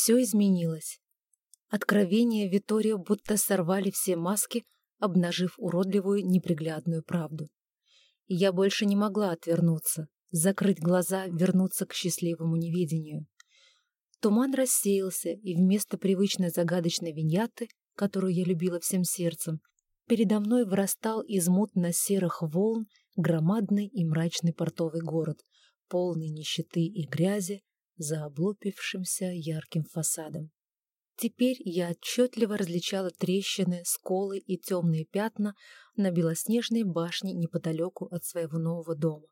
Все изменилось. Откровения Витория будто сорвали все маски, обнажив уродливую неприглядную правду. Я больше не могла отвернуться, закрыть глаза, вернуться к счастливому неведению. Туман рассеялся, и вместо привычной загадочной виньяты, которую я любила всем сердцем, передо мной вырастал из мутно-серых волн громадный и мрачный портовый город, полный нищеты и грязи, за облупившимся ярким фасадом. Теперь я отчетливо различала трещины, сколы и темные пятна на белоснежной башне неподалеку от своего нового дома.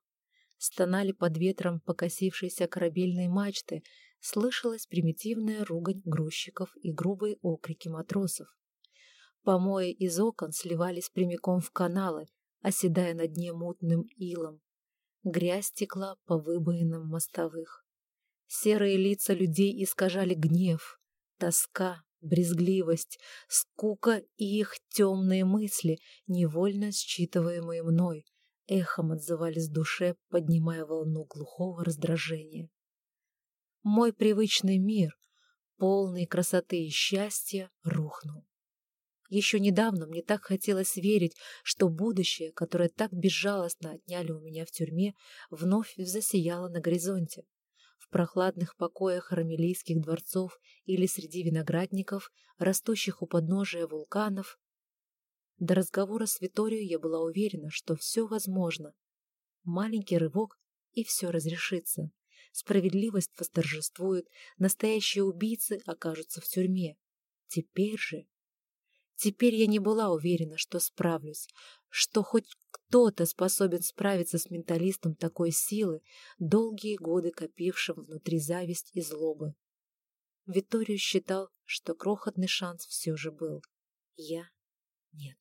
Стонали под ветром покосившиеся корабельные мачты, слышалась примитивная ругань грузчиков и грубые окрики матросов. Помои из окон сливались прямиком в каналы, оседая на дне мутным илом. Грязь текла по выбоинам мостовых. Серые лица людей искажали гнев, тоска, брезгливость, скука и их темные мысли, невольно считываемые мной, эхом отзывались в душе, поднимая волну глухого раздражения. Мой привычный мир, полный красоты и счастья, рухнул. Еще недавно мне так хотелось верить, что будущее, которое так безжалостно отняли у меня в тюрьме, вновь засияло на горизонте. В прохладных покоях рамелийских дворцов или среди виноградников, растущих у подножия вулканов. До разговора с Виторией я была уверена, что все возможно. Маленький рывок, и все разрешится. Справедливость восторжествует, настоящие убийцы окажутся в тюрьме. Теперь же Теперь я не была уверена, что справлюсь, что хоть кто-то способен справиться с менталистом такой силы, долгие годы копившим внутри зависть и злобы. Виторию считал, что крохотный шанс все же был. Я — нет.